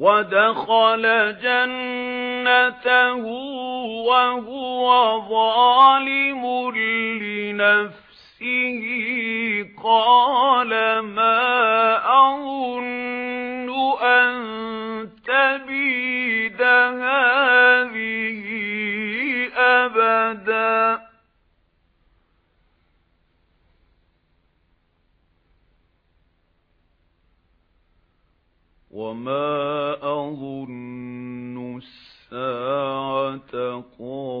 وَدَخَلَ جَنَّتَهُ وَهُوَ ظَالِمٌ لِنَفْسِهِ. قَالَ مَا أَظُنُّ أَن تَبِيدَ هَذِهِ أَبَدًا. وَمَا أَظُنُّ السَّاعَةَ قَائِمَةً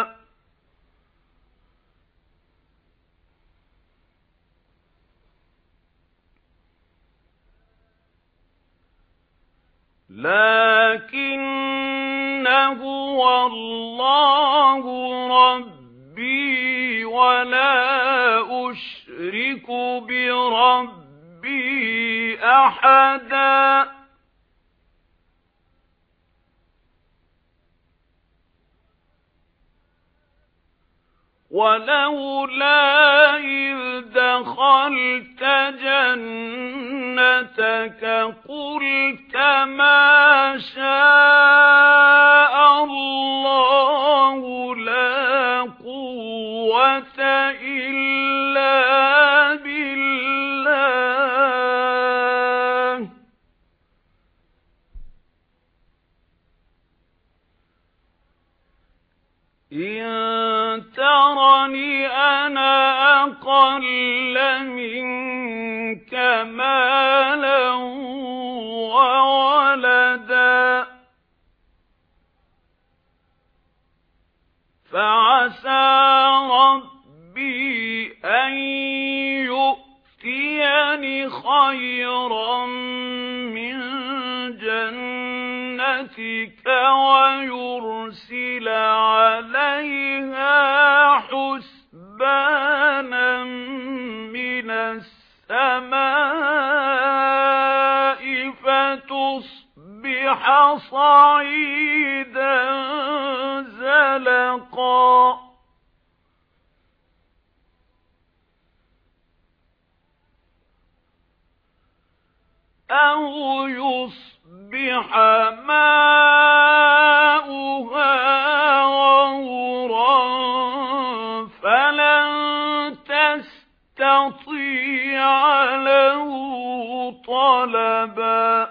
لَكِنَّ هُوَ اللَّهُ رَبِّي وَلَا أُشْرِكُ بِرَبِّي أَحَدًا. وَلَوْلَا إِذْ دَخَلْتَ جَنَّتَكَ قُلْتَ مَا شَاءَ اللَّهُ لَا قُوَّةَ إِلَّا بِاللَّهِ. إِن تَرَنِ أَنَا أَقَلَّ مِنكَ مَالًا وَوَلَدًا. فَعَسَى رَبِّي أَن يُؤْتِيَنِ خَيْرًا مِنْ جَنَّتِكَ وَيُرْسِلَ عَلَيْهَا صَعِيدًا زَلَقًا. أَوْ يُصْبِحَ مَاؤُهَا غَوْرًا فَلَن تَسْتَطِيعَ لَهُ طَلَبًا.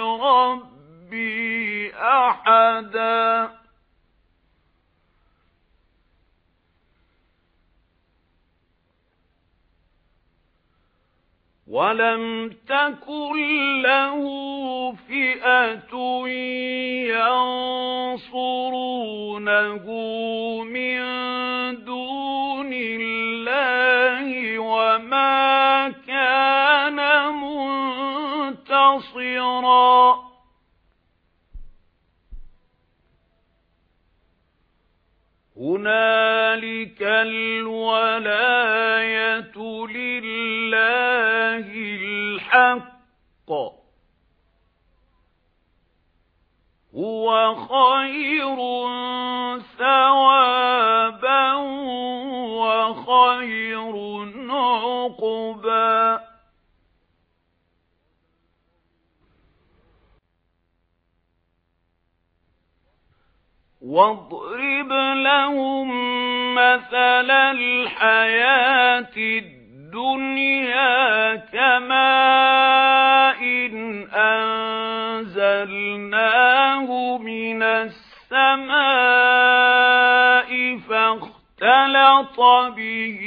أَحَدًا وَلَمْ تَكُنْ لَهُ فِئَةٌ يَنصُرُونَهُ مِنْ هُنَالِكَ الْوَلَايَةُ لِلَّهِ الْحَقِّ هُوَ خَيْرٌ ثَوَابًا وَخَيْرٌ عُقْبًا واضرب لهم مثل الحياة الدنيا كماء أنزلناه من السماء فاختلط به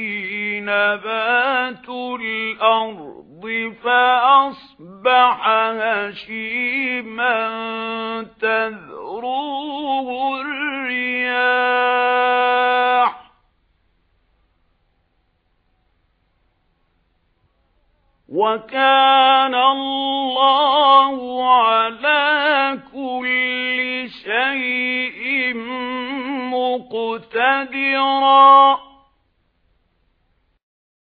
نبات الأرض فأصبح هشيما. وكان الله على كل شيء مقتدرا.